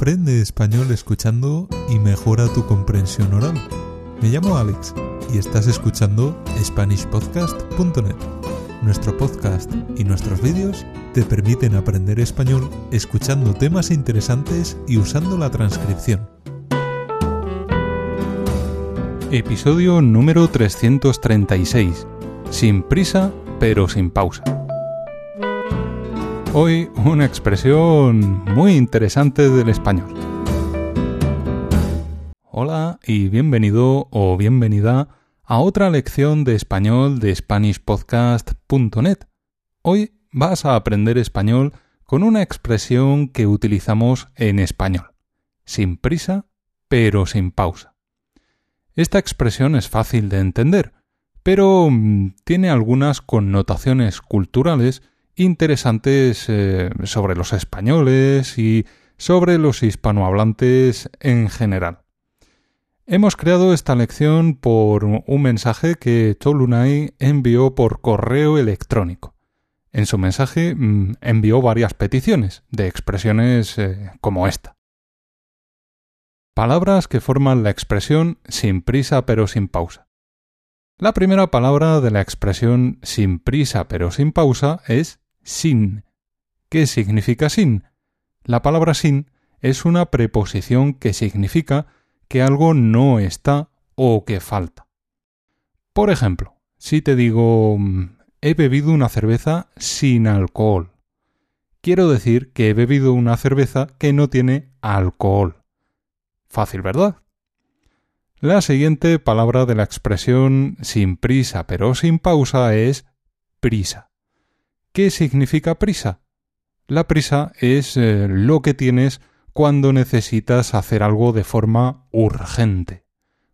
Aprende español escuchando y mejora tu comprensión oral. Me llamo Alex y estás escuchando SpanishPodcast.net. Nuestro podcast y nuestros vídeos te permiten aprender español escuchando temas interesantes y usando la transcripción. Episodio número 336. Sin prisa, pero sin pausa. Hoy una expresión muy interesante del español. Hola y bienvenido o bienvenida a otra lección de español de SpanishPodcast.net. Hoy vas a aprender español con una expresión que utilizamos en español. Sin prisa, pero sin pausa. Esta expresión es fácil de entender, pero mm, tiene algunas connotaciones culturales interesantes eh, sobre los españoles y sobre los hispanohablantes en general. Hemos creado esta lección por un mensaje que Tolunay envió por correo electrónico. En su mensaje mm, envió varias peticiones de expresiones eh, como esta. Palabras que forman la expresión sin prisa pero sin pausa. La primera palabra de la expresión sin prisa pero sin pausa es sin. ¿Qué significa sin? La palabra sin es una preposición que significa que algo no está o que falta. Por ejemplo, si te digo he bebido una cerveza sin alcohol, quiero decir que he bebido una cerveza que no tiene alcohol. Fácil, ¿verdad? La siguiente palabra de la expresión sin prisa pero sin pausa es prisa. ¿Qué significa prisa? La prisa es eh, lo que tienes cuando necesitas hacer algo de forma urgente.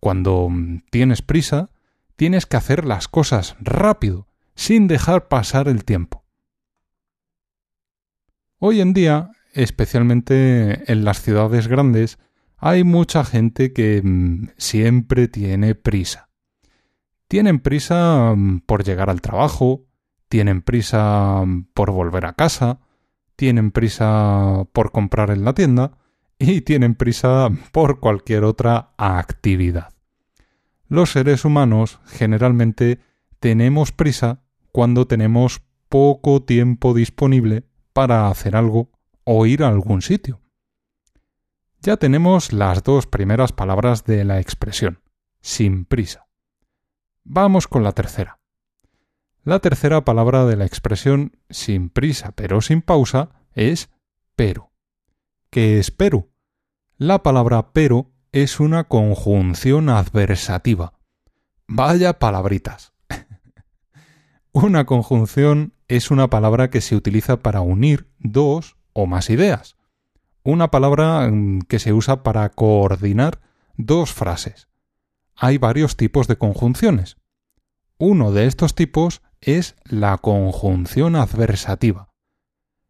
Cuando mm, tienes prisa, tienes que hacer las cosas rápido, sin dejar pasar el tiempo. Hoy en día, especialmente en las ciudades grandes, hay mucha gente que mm, siempre tiene prisa. Tienen prisa mm, por llegar al trabajo, tienen prisa por volver a casa, tienen prisa por comprar en la tienda y tienen prisa por cualquier otra actividad. Los seres humanos generalmente tenemos prisa cuando tenemos poco tiempo disponible para hacer algo o ir a algún sitio. Ya tenemos las dos primeras palabras de la expresión, sin prisa. Vamos con la tercera. La tercera palabra de la expresión sin prisa pero sin pausa es pero. ¿Qué es pero? La palabra pero es una conjunción adversativa. Vaya palabritas. una conjunción es una palabra que se utiliza para unir dos o más ideas. Una palabra mm, que se usa para coordinar dos frases. Hay varios tipos de conjunciones. Uno de estos tipos es la conjunción adversativa.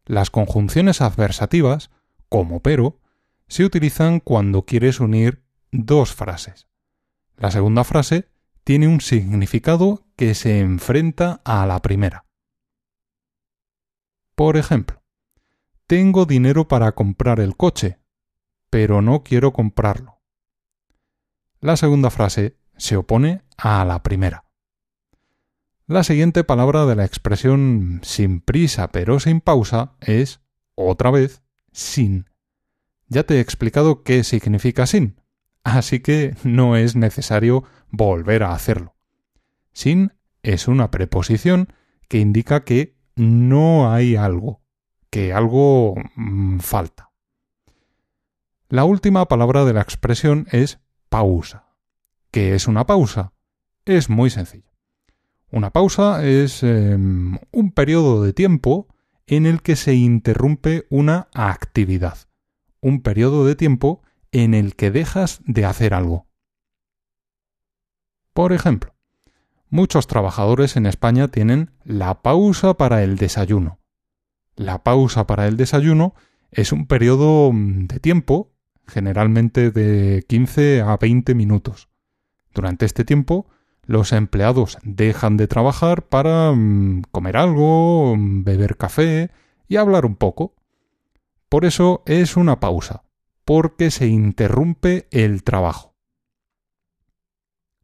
Las conjunciones adversativas, como pero, se utilizan cuando quieres unir dos frases. La segunda frase tiene un significado que se enfrenta a la primera. Por ejemplo, tengo dinero para comprar el coche, pero no quiero comprarlo. La segunda frase se opone a la primera. La siguiente palabra de la expresión sin prisa pero sin pausa es, otra vez, sin. Ya te he explicado qué significa sin, así que no es necesario volver a hacerlo. Sin es una preposición que indica que no hay algo, que algo mm, falta. La última palabra de la expresión es pausa. ¿Qué es una pausa? Es muy sencillo. Una pausa es em, un periodo de tiempo en el que se interrumpe una actividad. Un periodo de tiempo en el que dejas de hacer algo. Por ejemplo, muchos trabajadores en España tienen la pausa para el desayuno. La pausa para el desayuno es un periodo mm, de tiempo, generalmente de 15 a 20 minutos. Durante este tiempo los empleados dejan de trabajar para mm, comer algo, beber café y hablar un poco. Por eso es una pausa, porque se interrumpe el trabajo.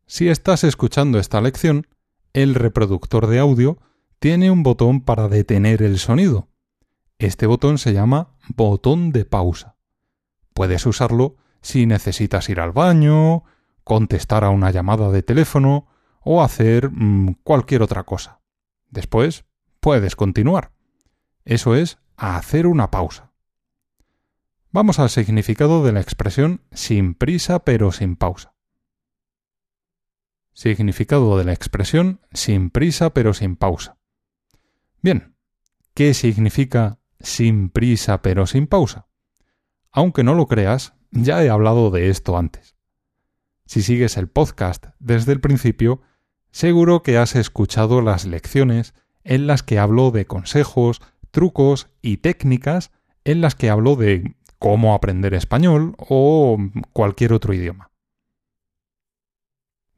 Si estás escuchando esta lección, el reproductor de audio tiene un botón para detener el sonido. Este botón se llama botón de pausa. Puedes usarlo si necesitas ir al baño, contestar a una llamada de teléfono o hacer mm, cualquier otra cosa. Después puedes continuar. Eso es hacer una pausa. Vamos al significado de la expresión sin prisa pero sin pausa. Significado de la expresión sin prisa pero sin pausa. Bien, ¿qué significa sin prisa pero sin pausa? Aunque no lo creas, ya he hablado de esto antes. Si sigues el podcast desde el principio, seguro que has escuchado las lecciones en las que hablo de consejos, trucos y técnicas en las que hablo de cómo aprender español o cualquier otro idioma.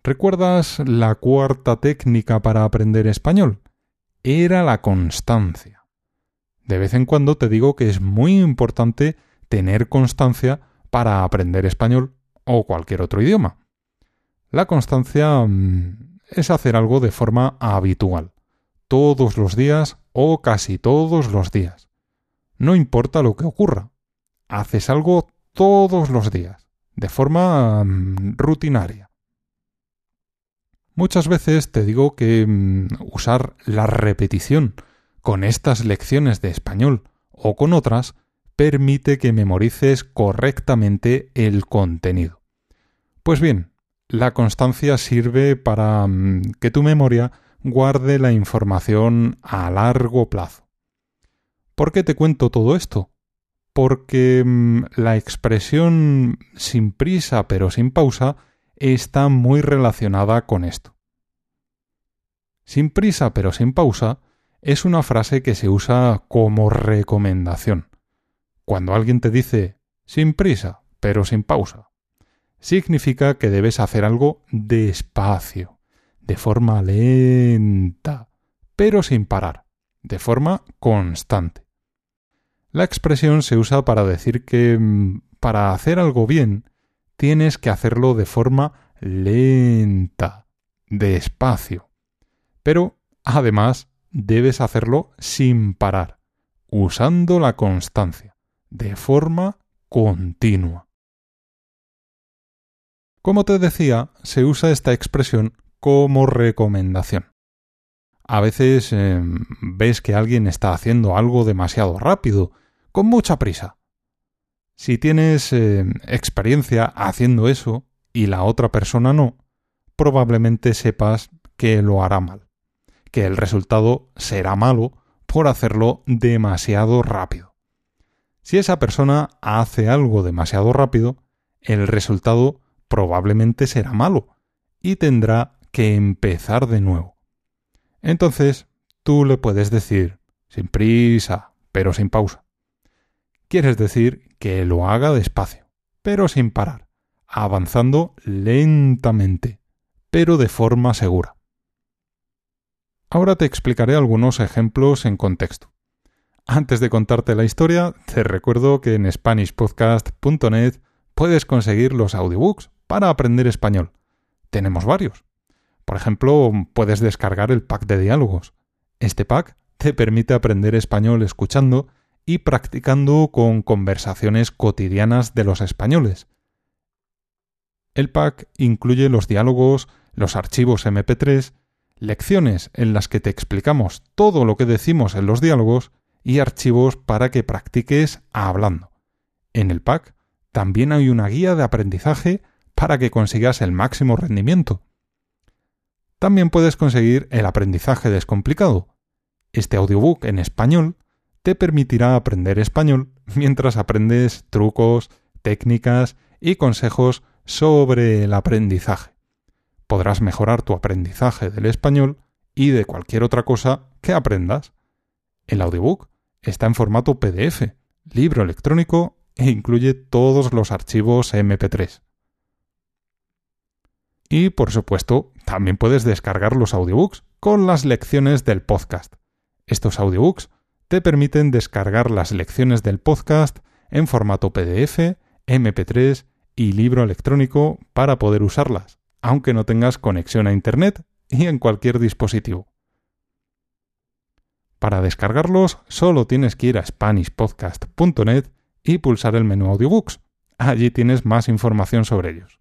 ¿Recuerdas la cuarta técnica para aprender español? Era la constancia. De vez en cuando te digo que es muy importante tener constancia para aprender español o cualquier otro idioma. La constancia mm, es hacer algo de forma habitual, todos los días o casi todos los días. No importa lo que ocurra, haces algo todos los días, de forma mm, rutinaria. Muchas veces te digo que mm, usar la repetición con estas lecciones de español o con otras permite que memorices correctamente el contenido. Pues bien, la constancia sirve para mm, que tu memoria guarde la información a largo plazo. ¿Por qué te cuento todo esto? Porque mm, la expresión sin prisa pero sin pausa está muy relacionada con esto. Sin prisa pero sin pausa es una frase que se usa como recomendación. Cuando alguien te dice sin prisa, pero sin pausa, significa que debes hacer algo despacio, de forma lenta, pero sin parar, de forma constante. La expresión se usa para decir que mm, para hacer algo bien tienes que hacerlo de forma lenta, despacio. Pero, además, debes hacerlo sin parar, usando la constancia de forma continua. Como te decía, se usa esta expresión como recomendación. A veces em, ves que alguien está haciendo algo demasiado rápido, con mucha prisa. Si tienes em, experiencia haciendo eso y la otra persona no, probablemente sepas que lo hará mal, que el resultado será malo por hacerlo demasiado rápido. Si esa persona hace algo demasiado rápido, el resultado probablemente será malo y tendrá que empezar de nuevo. Entonces, tú le puedes decir, sin prisa, pero sin pausa. Quieres decir que lo haga despacio, pero sin parar, avanzando lentamente, pero de forma segura. Ahora te explicaré algunos ejemplos en contexto. Antes de contarte la historia, te recuerdo que en SpanishPodcast.net puedes conseguir los audiobooks para aprender español. Tenemos varios. Por ejemplo, puedes descargar el pack de diálogos. Este pack te permite aprender español escuchando y practicando con conversaciones cotidianas de los españoles. El pack incluye los diálogos, los archivos MP3, lecciones en las que te explicamos todo lo que decimos en los diálogos y archivos para que practiques hablando. En el pack también hay una guía de aprendizaje para que consigas el máximo rendimiento. También puedes conseguir el aprendizaje descomplicado. Este audiobook en español te permitirá aprender español mientras aprendes trucos, técnicas y consejos sobre el aprendizaje. Podrás mejorar tu aprendizaje del español y de cualquier otra cosa que aprendas. El audiobook está en formato PDF, libro electrónico e incluye todos los archivos MP3. Y por supuesto, también puedes descargar los audiobooks con las lecciones del podcast. Estos audiobooks te permiten descargar las lecciones del podcast en formato PDF MP3 y libro electrónico para poder usarlas, aunque no tengas conexión a Internet y en cualquier dispositivo. Para descargarlos solo tienes que ir a SpanishPodcast.net y pulsar el menú Audiobooks. Allí tienes más información sobre ellos.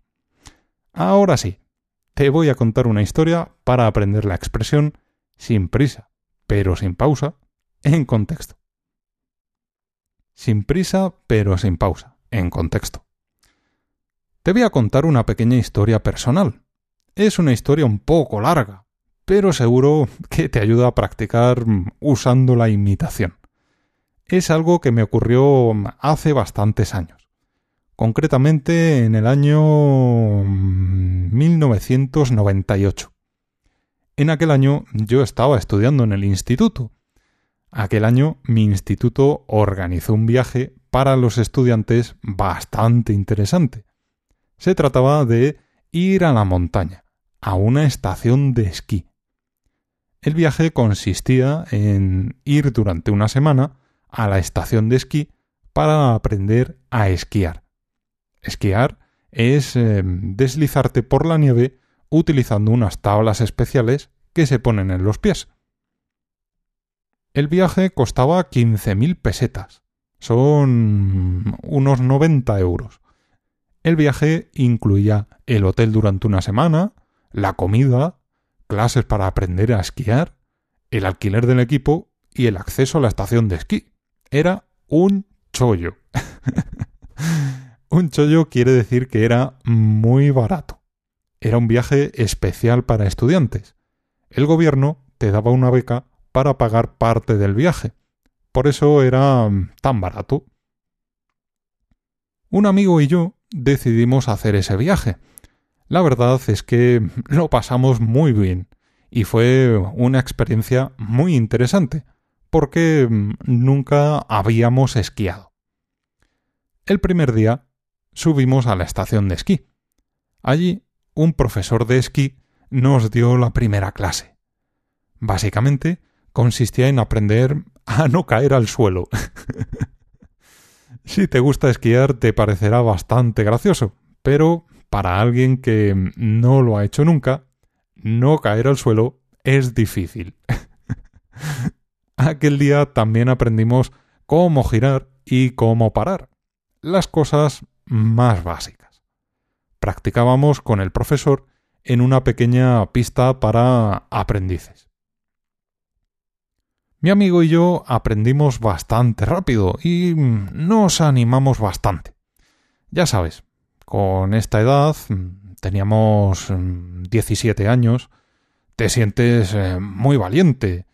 Ahora sí, te voy a contar una historia para aprender la expresión sin prisa, pero sin pausa, en contexto. Sin prisa, pero sin pausa, en contexto. Te voy a contar una pequeña historia personal. Es una historia un poco larga, pero seguro que te ayuda a practicar usando la imitación. Es algo que me ocurrió hace bastantes años, concretamente en el año 1998. En aquel año yo estaba estudiando en el instituto. Aquel año mi instituto organizó un viaje para los estudiantes bastante interesante. Se trataba de ir a la montaña, a una estación de esquí. El viaje consistía en ir durante una semana a la estación de esquí para aprender a esquiar. Esquiar es eh, deslizarte por la nieve utilizando unas tablas especiales que se ponen en los pies. El viaje costaba 15.000 pesetas. Son unos 90 euros. El viaje incluía el hotel durante una semana, la comida, clases para aprender a esquiar, el alquiler del equipo y el acceso a la estación de esquí. Era un chollo. un chollo quiere decir que era muy barato. Era un viaje especial para estudiantes. El gobierno te daba una beca para pagar parte del viaje. Por eso era tan barato. Un amigo y yo decidimos hacer ese viaje. La verdad es que lo pasamos muy bien y fue una experiencia muy interesante porque nunca habíamos esquiado. El primer día subimos a la estación de esquí. Allí un profesor de esquí nos dio la primera clase. Básicamente consistía en aprender a no caer al suelo. si te gusta esquiar te parecerá bastante gracioso, pero para alguien que no lo ha hecho nunca, no caer al suelo es difícil. Aquel día también aprendimos cómo girar y cómo parar. Las cosas más básicas. Practicábamos con el profesor en una pequeña pista para aprendices. Mi amigo y yo aprendimos bastante rápido y nos animamos bastante. Ya sabes, con esta edad, teníamos 17 mm, años, te sientes eh, muy valiente,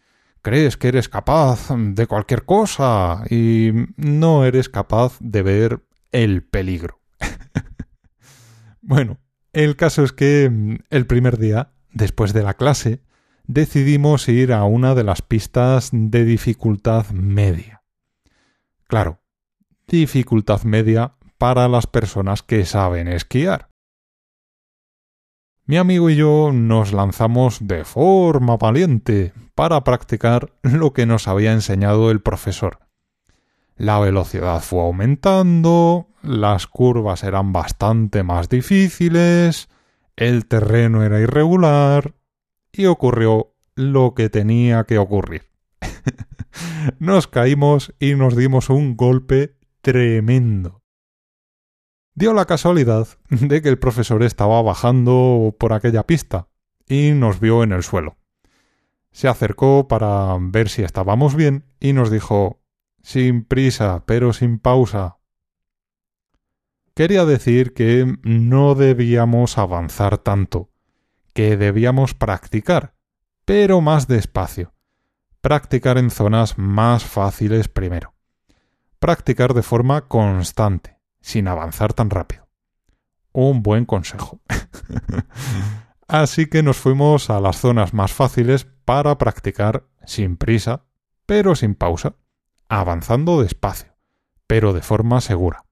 crees que eres capaz de cualquier cosa y no eres capaz de ver el peligro. bueno, el caso es que mm, el primer día, después de la clase, decidimos ir a una de las pistas de dificultad media. Claro, dificultad media para las personas que saben esquiar. Mi amigo y yo nos lanzamos de forma valiente para practicar lo que nos había enseñado el profesor. La velocidad fue aumentando, las curvas eran bastante más difíciles, el terreno era irregular y ocurrió lo que tenía que ocurrir. nos caímos y nos dimos un golpe tremendo. Dio la casualidad de que el profesor estaba bajando por aquella pista y nos vio en el suelo. Se acercó para ver si estábamos bien y nos dijo sin prisa, pero sin pausa. Quería decir que no debíamos avanzar tanto, que debíamos practicar, pero más despacio. Practicar en zonas más fáciles primero. Practicar de forma constante sin avanzar tan rápido. Un buen consejo. Así que nos fuimos a las zonas más fáciles para practicar sin prisa, pero sin pausa, avanzando despacio, pero de forma segura.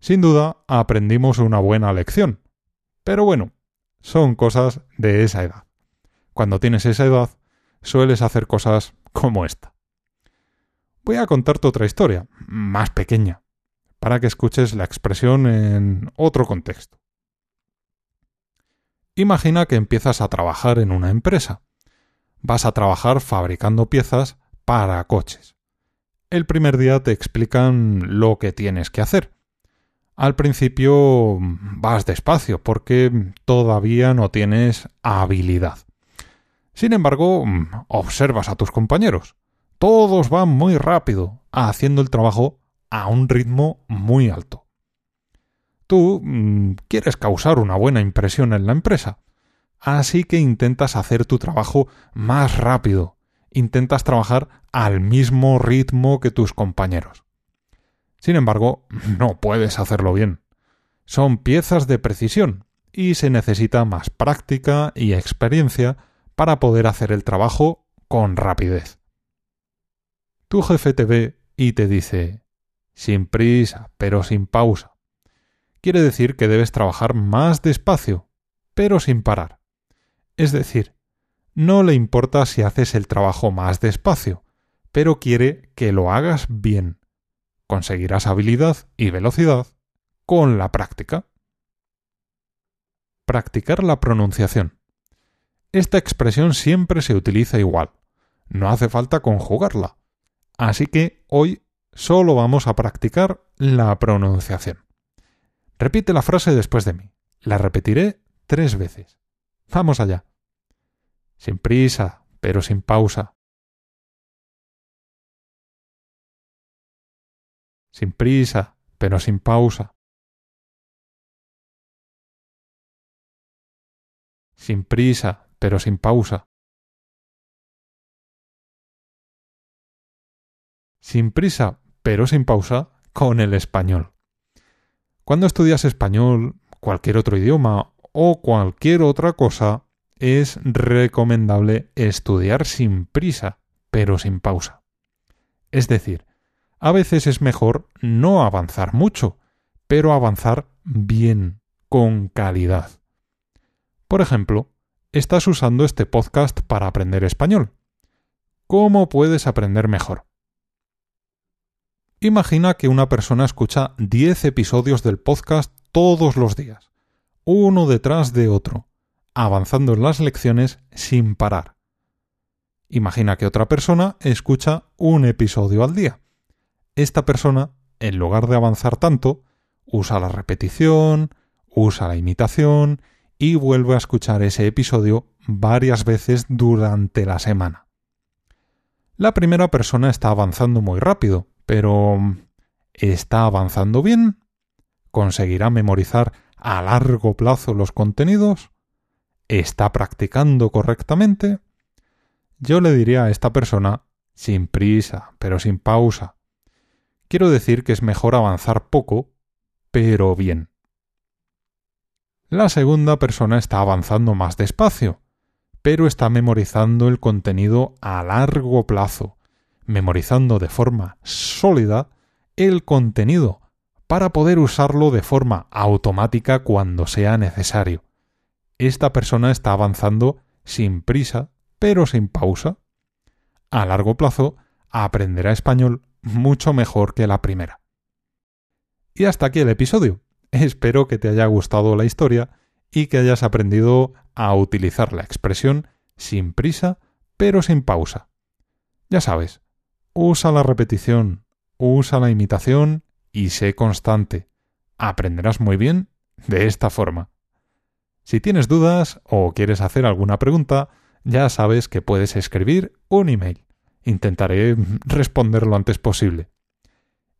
Sin duda aprendimos una buena lección. Pero bueno, son cosas de esa edad. Cuando tienes esa edad, sueles hacer cosas como esta. Voy a contarte otra historia, más pequeña, para que escuches la expresión en otro contexto. Imagina que empiezas a trabajar en una empresa. Vas a trabajar fabricando piezas para coches. El primer día te explican lo que tienes que hacer. Al principio vas despacio porque todavía no tienes habilidad. Sin embargo, observas a tus compañeros. Todos van muy rápido, haciendo el trabajo a un ritmo muy alto. Tú mm, quieres causar una buena impresión en la empresa, así que intentas hacer tu trabajo más rápido, intentas trabajar al mismo ritmo que tus compañeros. Sin embargo, no puedes hacerlo bien. Son piezas de precisión y se necesita más práctica y experiencia para poder hacer el trabajo con rapidez. Tu jefe te ve y te dice, sin prisa, pero sin pausa quiere decir que debes trabajar más despacio, pero sin parar. Es decir, no le importa si haces el trabajo más despacio, pero quiere que lo hagas bien. Conseguirás habilidad y velocidad con la práctica. Practicar la pronunciación. Esta expresión siempre se utiliza igual. No hace falta conjugarla. Así que hoy solo vamos a practicar la pronunciación. Repite la frase después de mí. La repetiré tres veces. Vamos allá. Sin prisa, pero sin pausa. Sin prisa, pero sin pausa. Sin prisa, pero sin pausa. Sin prisa, pero sin pausa, con el español. Cuando estudias español, cualquier otro idioma o cualquier otra cosa, es recomendable estudiar sin prisa, pero sin pausa. Es decir, a veces es mejor no avanzar mucho, pero avanzar bien, con calidad. Por ejemplo, estás usando este podcast para aprender español. ¿Cómo puedes aprender mejor? Imagina que una persona escucha 10 episodios del podcast todos los días, uno detrás de otro, avanzando en las lecciones sin parar. Imagina que otra persona escucha un episodio al día. Esta persona, en lugar de avanzar tanto, usa la repetición, usa la imitación y vuelve a escuchar ese episodio varias veces durante la semana. La primera persona está avanzando muy rápido, pero ¿está avanzando bien? ¿Conseguirá memorizar a largo plazo los contenidos? ¿Está practicando correctamente? Yo le diría a esta persona, sin prisa, pero sin pausa. Quiero decir que es mejor avanzar poco, pero bien. La segunda persona está avanzando más despacio, pero está memorizando el contenido a largo plazo, memorizando de forma sólida el contenido para poder usarlo de forma automática cuando sea necesario. Esta persona está avanzando sin prisa, pero sin pausa. A largo plazo, aprenderá español mucho mejor que la primera. Y hasta aquí el episodio. Espero que te haya gustado la historia y que hayas aprendido a utilizar la expresión sin prisa, pero sin pausa. Ya sabes, Usa la repetición, usa la imitación y sé constante. Aprenderás muy bien de esta forma. Si tienes dudas o quieres hacer alguna pregunta, ya sabes que puedes escribir un email. Intentaré responder lo antes posible.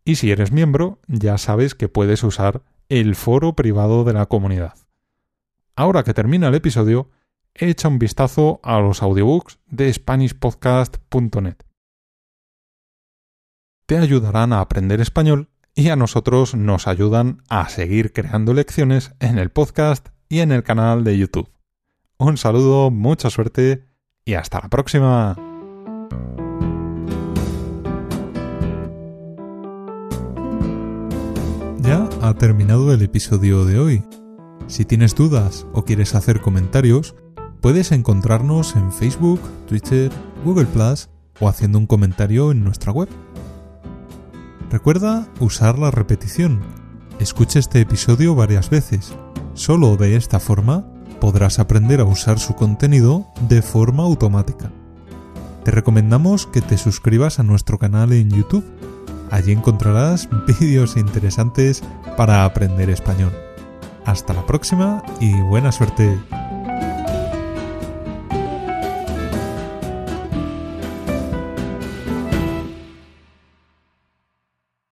Y si eres miembro, ya sabes que puedes usar el foro privado de la comunidad. Ahora que termina el episodio, echa un vistazo a los audiobooks de SpanishPodcast.net te ayudarán a aprender español y a nosotros nos ayudan a seguir creando lecciones en el podcast y en el canal de YouTube. Un saludo, mucha suerte y hasta la próxima. Ya ha terminado el episodio de hoy. Si tienes dudas o quieres hacer comentarios, puedes encontrarnos en Facebook, Twitter, Google ⁇ o haciendo un comentario en nuestra web Recuerda usar la repetición. Escucha este episodio varias veces. Solo de esta forma podrás aprender a usar su contenido de forma automática. Te recomendamos que te suscribas a nuestro canal en YouTube. Allí encontrarás vídeos interesantes para aprender español. Hasta la próxima y buena suerte.